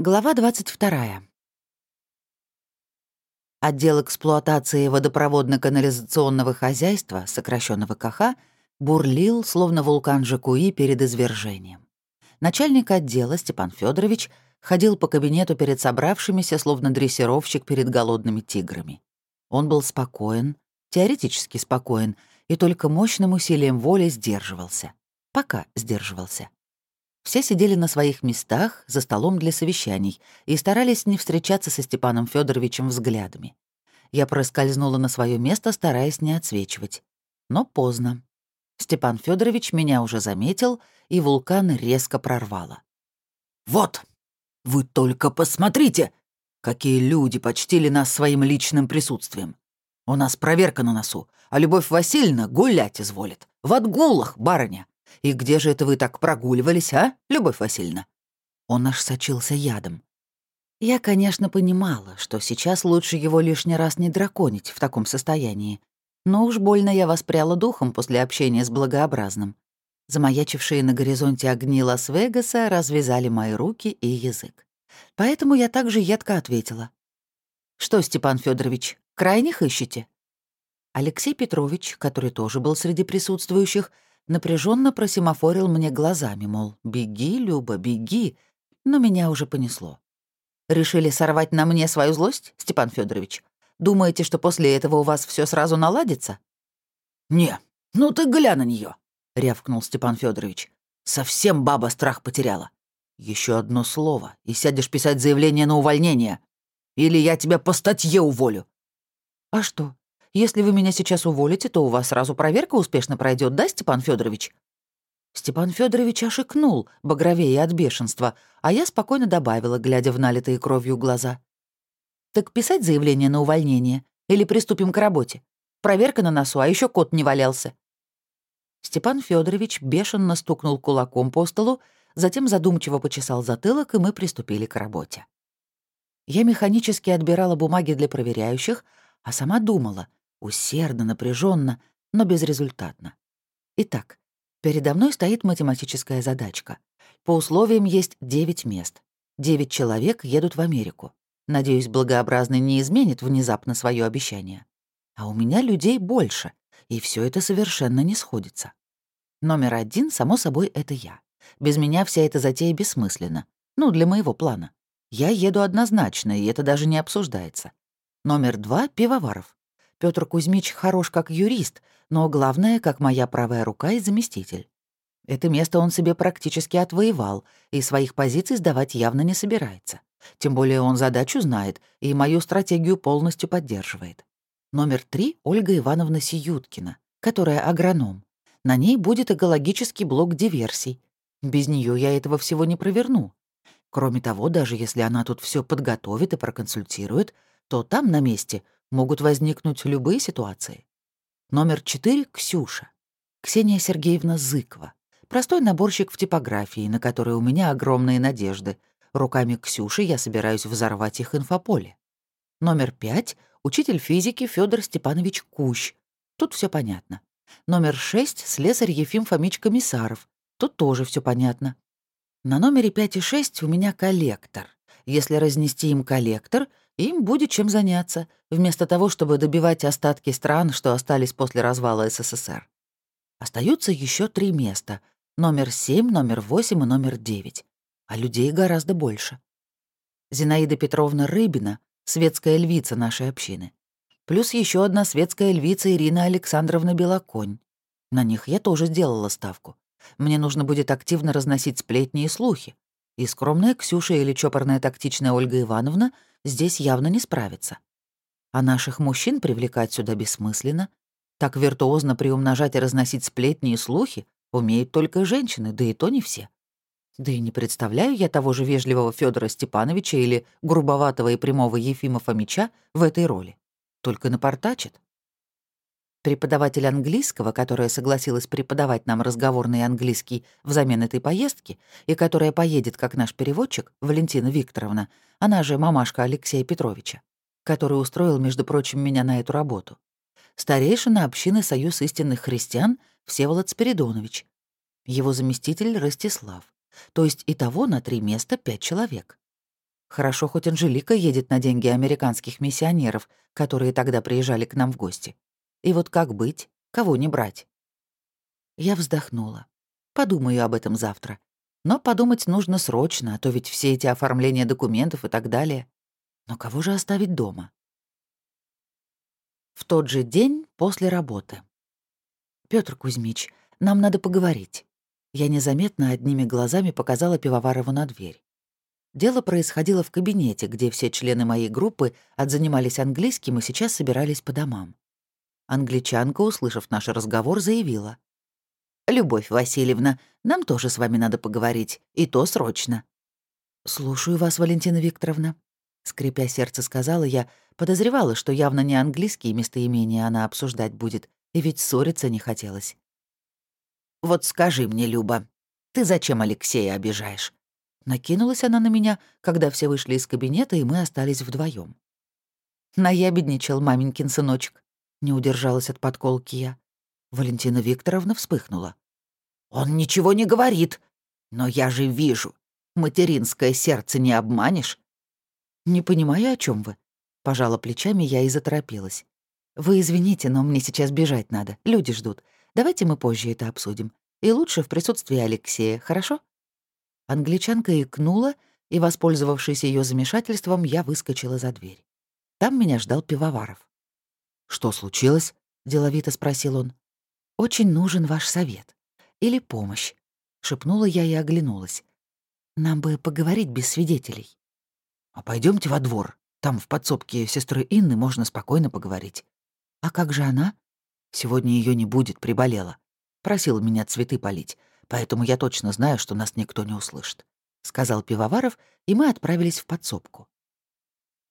Глава 22. Отдел эксплуатации водопроводно-канализационного хозяйства, сокращенного КХ, бурлил, словно вулкан Жакуи перед извержением. Начальник отдела Степан Федорович ходил по кабинету перед собравшимися, словно дрессировщик перед голодными тиграми. Он был спокоен, теоретически спокоен, и только мощным усилием воли сдерживался. Пока сдерживался. Все сидели на своих местах за столом для совещаний и старались не встречаться со Степаном Федоровичем взглядами. Я проскользнула на свое место, стараясь не отсвечивать. Но поздно. Степан Федорович меня уже заметил, и вулкан резко прорвало. «Вот! Вы только посмотрите! Какие люди почтили нас своим личным присутствием! У нас проверка на носу, а Любовь Васильевна гулять изволит. В отгулах, барыня! И где же это вы так прогуливались, а, Любовь Васильевна?» Он аж сочился ядом. Я, конечно, понимала, что сейчас лучше его лишний раз не драконить в таком состоянии. Но уж больно я воспряла духом после общения с благообразным. Замаячившие на горизонте огни Лас-Вегаса развязали мои руки и язык. Поэтому я также едко ответила. «Что, Степан Федорович, крайних ищете?» Алексей Петрович, который тоже был среди присутствующих, напряженно просимофорил мне глазами, мол, «Беги, Люба, беги», но меня уже понесло. «Решили сорвать на мне свою злость, Степан Федорович? Думаете, что после этого у вас все сразу наладится?» «Не, ну ты глянь на нее, рявкнул Степан Федорович. «Совсем баба страх потеряла. Еще одно слово, и сядешь писать заявление на увольнение. Или я тебя по статье уволю». «А что, если вы меня сейчас уволите, то у вас сразу проверка успешно пройдет, да, Степан Федорович? Степан Федорович ошикнул, багровее от бешенства, а я спокойно добавила, глядя в налитые кровью глаза. «Так писать заявление на увольнение? Или приступим к работе? Проверка на носу, а еще кот не валялся». Степан Федорович бешено стукнул кулаком по столу, затем задумчиво почесал затылок, и мы приступили к работе. Я механически отбирала бумаги для проверяющих, а сама думала, Усердно, напряженно, но безрезультатно. Итак, передо мной стоит математическая задачка. По условиям есть 9 мест. 9 человек едут в Америку. Надеюсь, благообразный не изменит внезапно свое обещание. А у меня людей больше, и все это совершенно не сходится. Номер один, само собой, это я. Без меня вся эта затея бессмысленна. Ну, для моего плана. Я еду однозначно, и это даже не обсуждается. Номер два — Пивоваров. Петр Кузьмич хорош как юрист, но главное, как моя правая рука и заместитель. Это место он себе практически отвоевал, и своих позиций сдавать явно не собирается. Тем более он задачу знает и мою стратегию полностью поддерживает. Номер три — Ольга Ивановна Сиюткина, которая агроном. На ней будет экологический блок диверсий. Без нее я этого всего не проверну. Кроме того, даже если она тут все подготовит и проконсультирует, то там, на месте, могут возникнуть любые ситуации. Номер четыре — Ксюша. Ксения Сергеевна Зыкова. Простой наборщик в типографии, на который у меня огромные надежды. Руками Ксюши я собираюсь взорвать их инфополе. Номер пять — учитель физики Федор Степанович Кущ. Тут все понятно. Номер шесть — слесарь Ефим Фомич Комиссаров. Тут тоже все понятно. На номере пять и шесть у меня коллектор. Если разнести им коллектор, им будет чем заняться, вместо того, чтобы добивать остатки стран, что остались после развала СССР. Остаются еще три места — номер семь, номер восемь и номер девять. А людей гораздо больше. Зинаида Петровна Рыбина — светская львица нашей общины. Плюс еще одна светская львица Ирина Александровна Белоконь. На них я тоже сделала ставку. Мне нужно будет активно разносить сплетни и слухи. И скромная Ксюша или чопорная тактичная Ольга Ивановна — здесь явно не справится. А наших мужчин привлекать сюда бессмысленно. Так виртуозно приумножать и разносить сплетни и слухи умеют только женщины, да и то не все. Да и не представляю я того же вежливого Федора Степановича или грубоватого и прямого Ефима Фомича в этой роли. Только напортачит. Преподаватель английского, которая согласилась преподавать нам разговорный английский взамен этой поездки и которая поедет как наш переводчик, Валентина Викторовна, она же мамашка Алексея Петровича, который устроил, между прочим, меня на эту работу. Старейшина общины «Союз истинных христиан» Всеволод Спиридонович. Его заместитель Ростислав. То есть итого на три места пять человек. Хорошо, хоть Анжелика едет на деньги американских миссионеров, которые тогда приезжали к нам в гости. И вот как быть? Кого не брать? Я вздохнула. Подумаю об этом завтра. Но подумать нужно срочно, а то ведь все эти оформления документов и так далее. Но кого же оставить дома? В тот же день после работы. Петр Кузьмич, нам надо поговорить. Я незаметно одними глазами показала Пивоварову на дверь. Дело происходило в кабинете, где все члены моей группы отзанимались английским и сейчас собирались по домам. Англичанка, услышав наш разговор, заявила. «Любовь Васильевна, нам тоже с вами надо поговорить, и то срочно». «Слушаю вас, Валентина Викторовна», — скрипя сердце сказала я, подозревала, что явно не английские местоимения она обсуждать будет, и ведь ссориться не хотелось. «Вот скажи мне, Люба, ты зачем Алексея обижаешь? Накинулась она на меня, когда все вышли из кабинета, и мы остались вдвоем. Наябедничал маменькин сыночек. Не удержалась от подколки я. Валентина Викторовна вспыхнула. «Он ничего не говорит. Но я же вижу. Материнское сердце не обманешь». «Не понимаю, о чем вы». Пожала плечами я и заторопилась. «Вы извините, но мне сейчас бежать надо. Люди ждут. Давайте мы позже это обсудим. И лучше в присутствии Алексея, хорошо?» Англичанка икнула, и, воспользовавшись ее замешательством, я выскочила за дверь. Там меня ждал Пивоваров. «Что случилось?» — деловито спросил он. «Очень нужен ваш совет. Или помощь», — шепнула я и оглянулась. «Нам бы поговорить без свидетелей». «А пойдемте во двор. Там в подсобке сестры Инны можно спокойно поговорить». «А как же она?» «Сегодня ее не будет, приболела. Просила меня цветы полить поэтому я точно знаю, что нас никто не услышит», — сказал Пивоваров, и мы отправились в подсобку.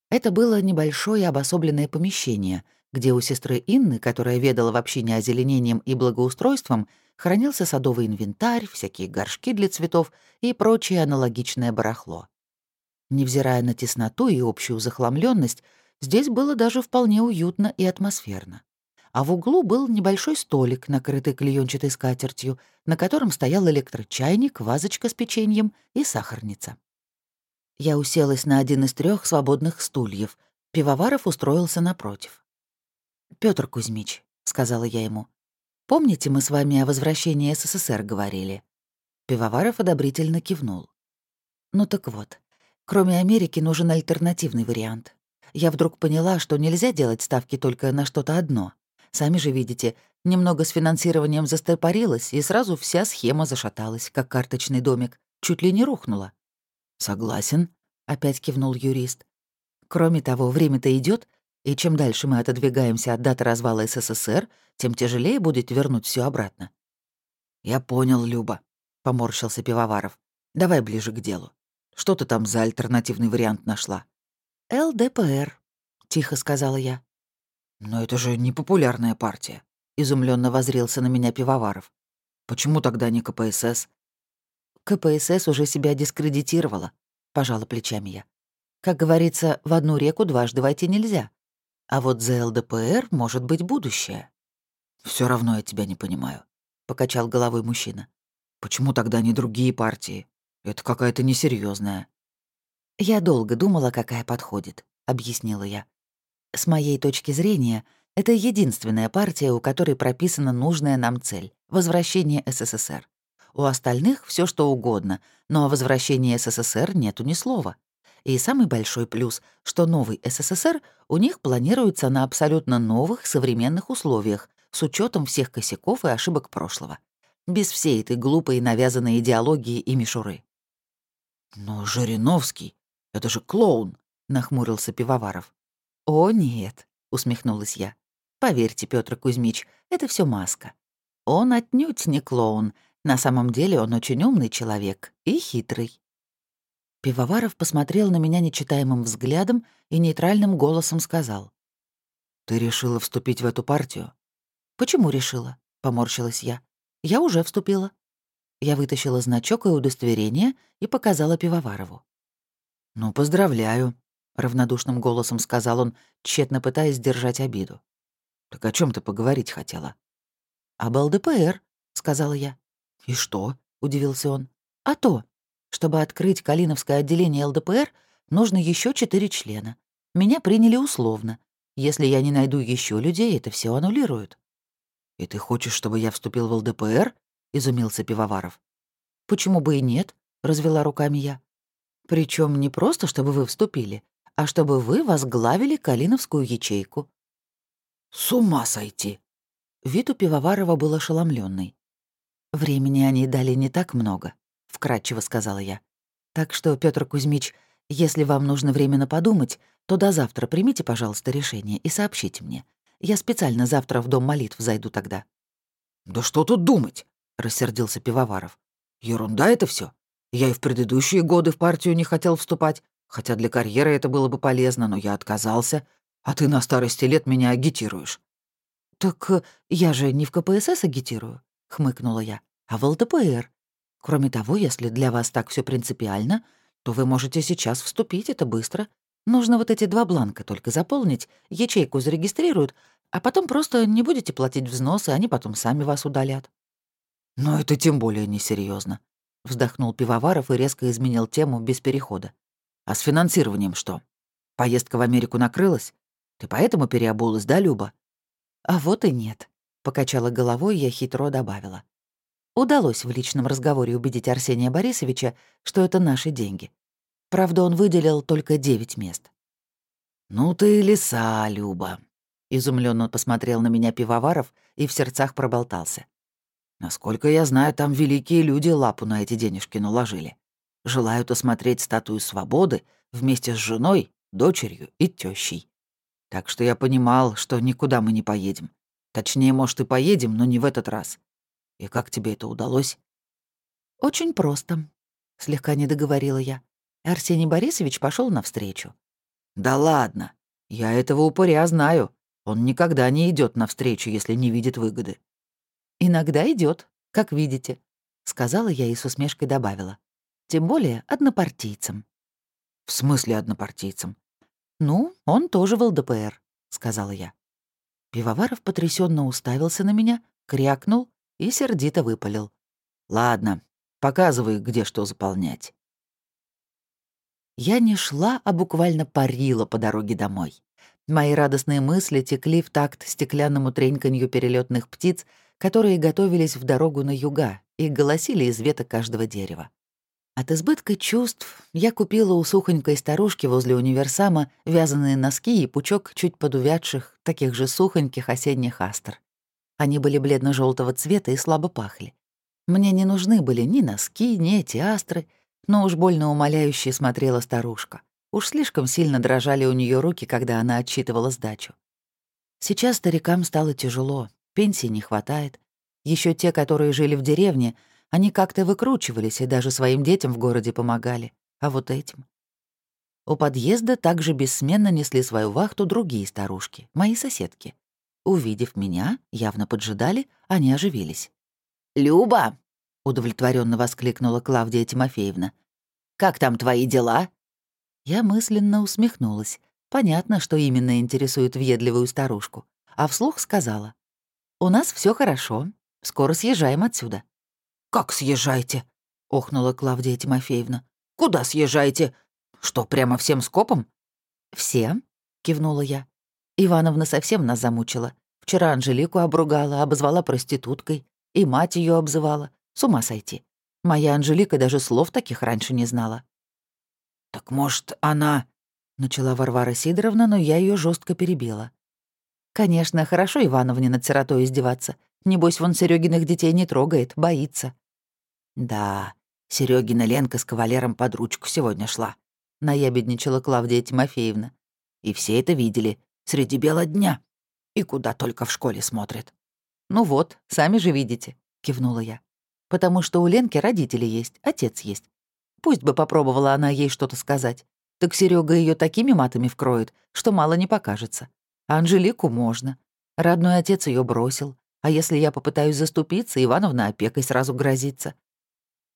Это было небольшое обособленное помещение, где у сестры Инны, которая ведала вообще не озеленением и благоустройством, хранился садовый инвентарь, всякие горшки для цветов и прочее аналогичное барахло. Невзирая на тесноту и общую захламленность, здесь было даже вполне уютно и атмосферно а в углу был небольшой столик, накрытый клеенчатой скатертью, на котором стоял электрочайник, вазочка с печеньем и сахарница. Я уселась на один из трех свободных стульев. Пивоваров устроился напротив. Петр Кузьмич», — сказала я ему, — «помните, мы с вами о возвращении СССР говорили?» Пивоваров одобрительно кивнул. «Ну так вот, кроме Америки нужен альтернативный вариант. Я вдруг поняла, что нельзя делать ставки только на что-то одно. Сами же видите, немного с финансированием застопорилось, и сразу вся схема зашаталась, как карточный домик, чуть ли не рухнула. «Согласен», — опять кивнул юрист. «Кроме того, время-то идет, и чем дальше мы отодвигаемся от даты развала СССР, тем тяжелее будет вернуть все обратно». «Я понял, Люба», — поморщился Пивоваров. «Давай ближе к делу. Что ты там за альтернативный вариант нашла?» «ЛДПР», — тихо сказала я. «Но это же не популярная партия», — изумленно возрился на меня Пивоваров. «Почему тогда не КПСС?» «КПСС уже себя дискредитировала», — пожала плечами я. «Как говорится, в одну реку дважды войти нельзя. А вот за ЛДПР может быть будущее». Все равно я тебя не понимаю», — покачал головой мужчина. «Почему тогда не другие партии? Это какая-то несерьезная. «Я долго думала, какая подходит», — объяснила я. С моей точки зрения, это единственная партия, у которой прописана нужная нам цель — возвращение СССР. У остальных все что угодно, но о возвращении СССР нету ни слова. И самый большой плюс, что новый СССР у них планируется на абсолютно новых современных условиях, с учетом всех косяков и ошибок прошлого. Без всей этой глупой навязанной идеологии и мишуры. «Но Жириновский, это же клоун!» — нахмурился Пивоваров. «О, нет», — усмехнулась я. «Поверьте, Петр Кузьмич, это все маска. Он отнюдь не клоун. На самом деле он очень умный человек и хитрый». Пивоваров посмотрел на меня нечитаемым взглядом и нейтральным голосом сказал. «Ты решила вступить в эту партию?» «Почему решила?» — поморщилась я. «Я уже вступила». Я вытащила значок и удостоверение и показала Пивоварову. «Ну, поздравляю», — равнодушным голосом сказал он, тщетно пытаясь сдержать обиду. «Так о чем ты поговорить хотела?» «Об ЛДПР», — сказала я. «И что?» — удивился он. «А то, чтобы открыть Калиновское отделение ЛДПР, нужно еще четыре члена. Меня приняли условно. Если я не найду еще людей, это все аннулируют». «И ты хочешь, чтобы я вступил в ЛДПР?» — изумился Пивоваров. «Почему бы и нет?» — развела руками я. Причем не просто, чтобы вы вступили, а чтобы вы возглавили Калиновскую ячейку». «С ума сойти!» Вид у Пивоварова был ошеломленный. «Времени они дали не так много», — вкратчиво сказала я. «Так что, Петр Кузьмич, если вам нужно время подумать, то до завтра примите, пожалуйста, решение и сообщите мне. Я специально завтра в Дом молитв зайду тогда». «Да что тут думать?» — рассердился Пивоваров. «Ерунда это все. Я и в предыдущие годы в партию не хотел вступать, хотя для карьеры это было бы полезно, но я отказался. А ты на старости лет меня агитируешь». «Так э, я же не в КПСС агитирую», — хмыкнула я, — «а в ЛДПР. Кроме того, если для вас так все принципиально, то вы можете сейчас вступить, это быстро. Нужно вот эти два бланка только заполнить, ячейку зарегистрируют, а потом просто не будете платить взносы, они потом сами вас удалят». «Но это тем более несерьезно, вздохнул Пивоваров и резко изменил тему без перехода. «А с финансированием что? Поездка в Америку накрылась? Ты поэтому переобулась, да, Люба?» «А вот и нет», — покачала головой, я хитро добавила. Удалось в личном разговоре убедить Арсения Борисовича, что это наши деньги. Правда, он выделил только девять мест. «Ну ты лиса, Люба», — изумленно посмотрел на меня Пивоваров и в сердцах проболтался. «Насколько я знаю, там великие люди лапу на эти денежки наложили. Желают осмотреть статую свободы вместе с женой, дочерью и тещей. Так что я понимал, что никуда мы не поедем. Точнее, может, и поедем, но не в этот раз. И как тебе это удалось?» «Очень просто», — слегка не договорила я. Арсений Борисович пошел навстречу. «Да ладно! Я этого упыря знаю. Он никогда не идет навстречу, если не видит выгоды». «Иногда идет, как видите», — сказала я и с усмешкой добавила. «Тем более однопартийцам». «В смысле однопартийцам?» «Ну, он тоже в ЛДПР», — сказала я. Пивоваров потрясенно уставился на меня, крякнул и сердито выпалил. «Ладно, показывай, где что заполнять». Я не шла, а буквально парила по дороге домой. Мои радостные мысли текли в такт стеклянному треньканью перелетных птиц, которые готовились в дорогу на юга и голосили из веток каждого дерева. От избытка чувств я купила у сухонькой старушки возле универсама вязаные носки и пучок чуть подувядших, таких же сухоньких осенних астр. Они были бледно желтого цвета и слабо пахли. Мне не нужны были ни носки, ни эти астры, но уж больно умоляюще смотрела старушка. Уж слишком сильно дрожали у нее руки, когда она отчитывала сдачу. Сейчас старикам стало тяжело, пенсии не хватает. Еще те, которые жили в деревне, они как-то выкручивались и даже своим детям в городе помогали. А вот этим... У подъезда также бессменно несли свою вахту другие старушки, мои соседки. Увидев меня, явно поджидали, они оживились. «Люба!» — удовлетворенно воскликнула Клавдия Тимофеевна. «Как там твои дела?» Я мысленно усмехнулась. Понятно, что именно интересует въедливую старушку. А вслух сказала. «У нас все хорошо. Скоро съезжаем отсюда». «Как съезжаете?» — охнула Клавдия Тимофеевна. «Куда съезжаете? Что, прямо всем скопом?» «Все», — кивнула я. Ивановна совсем нас замучила. Вчера Анжелику обругала, обозвала проституткой. И мать ее обзывала. С ума сойти. Моя Анжелика даже слов таких раньше не знала. «Так, может, она...» — начала Варвара Сидоровна, но я ее жестко перебила. «Конечно, хорошо Ивановне над сиротой издеваться. Небось, вон Серёгиных детей не трогает, боится». «Да, Серёгина Ленка с кавалером под ручку сегодня шла», — наябедничала Клавдия Тимофеевна. «И все это видели, среди бела дня. И куда только в школе смотрят». «Ну вот, сами же видите», — кивнула я. «Потому что у Ленки родители есть, отец есть. Пусть бы попробовала она ей что-то сказать. Так Серега ее такими матами вкроет, что мало не покажется. А Анжелику можно. Родной отец ее бросил. А если я попытаюсь заступиться, Ивановна опекой сразу грозится.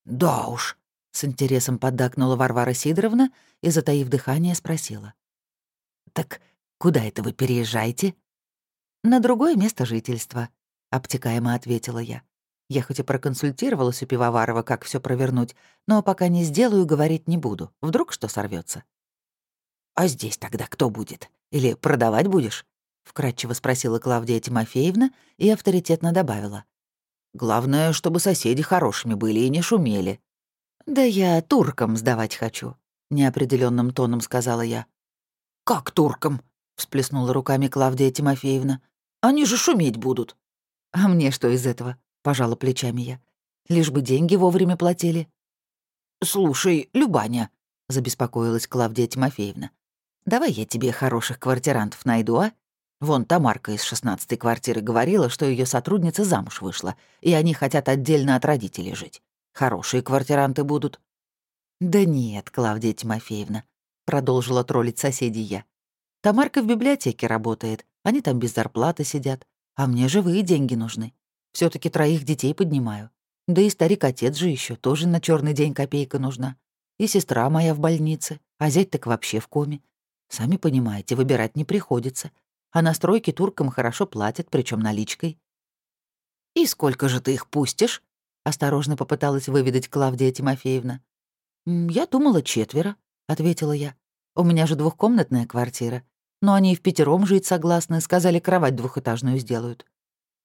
«Да уж», — с интересом поддакнула Варвара Сидоровна и, затаив дыхание, спросила. «Так куда это вы переезжаете?» «На другое место жительства», — обтекаемо ответила я. Я хоть и проконсультировалась у Пивоварова, как все провернуть, но пока не сделаю, говорить не буду. Вдруг что сорвется. «А здесь тогда кто будет? Или продавать будешь?» — вкратчиво спросила Клавдия Тимофеевна и авторитетно добавила. «Главное, чтобы соседи хорошими были и не шумели». «Да я туркам сдавать хочу», — неопределенным тоном сказала я. «Как туркам?» — всплеснула руками Клавдия Тимофеевна. «Они же шуметь будут». «А мне что из этого?» — пожала плечами я. «Лишь бы деньги вовремя платили». «Слушай, Любаня», — забеспокоилась Клавдия Тимофеевна, «давай я тебе хороших квартирантов найду, а? Вон Тамарка из шестнадцатой квартиры говорила, что ее сотрудница замуж вышла, и они хотят отдельно от родителей жить. Хорошие квартиранты будут». «Да нет, Клавдия Тимофеевна», — продолжила троллить соседей я. «Тамарка в библиотеке работает, они там без зарплаты сидят, а мне живые деньги нужны. все таки троих детей поднимаю. Да и старик-отец же еще тоже на черный день копейка нужна. И сестра моя в больнице, а зять так вообще в коме. Сами понимаете, выбирать не приходится. А на стройке туркам хорошо платят, причем наличкой. «И сколько же ты их пустишь?» — осторожно попыталась выведать Клавдия Тимофеевна. «Я думала, четверо», — ответила я. «У меня же двухкомнатная квартира. Но они и в пятером жить согласны, сказали, кровать двухэтажную сделают».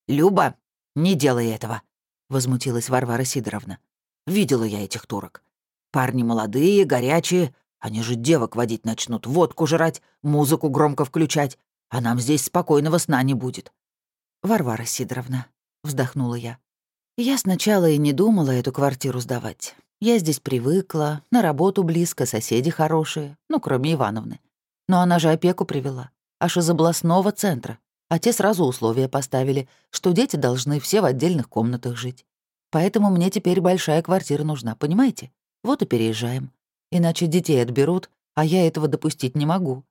«Люба, не делай этого», — возмутилась Варвара Сидоровна. «Видела я этих турок. Парни молодые, горячие. Они же девок водить начнут, водку жрать, музыку громко включать. А нам здесь спокойного сна не будет». «Варвара Сидоровна», — вздохнула я. «Я сначала и не думала эту квартиру сдавать. Я здесь привыкла, на работу близко, соседи хорошие, ну, кроме Ивановны. Но она же опеку привела, аж из областного центра а те сразу условия поставили, что дети должны все в отдельных комнатах жить. Поэтому мне теперь большая квартира нужна, понимаете? Вот и переезжаем. Иначе детей отберут, а я этого допустить не могу».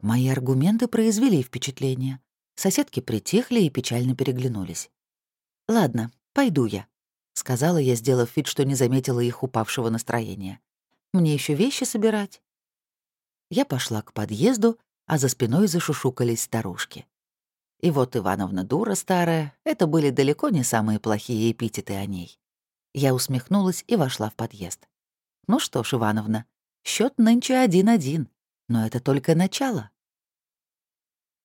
Мои аргументы произвели впечатление. Соседки притихли и печально переглянулись. «Ладно, пойду я», — сказала я, сделав вид, что не заметила их упавшего настроения. «Мне еще вещи собирать». Я пошла к подъезду а за спиной зашушукались старушки. И вот Ивановна дура старая, это были далеко не самые плохие эпитеты о ней. Я усмехнулась и вошла в подъезд. Ну что ж, Ивановна, счет нынче один-один, но это только начало.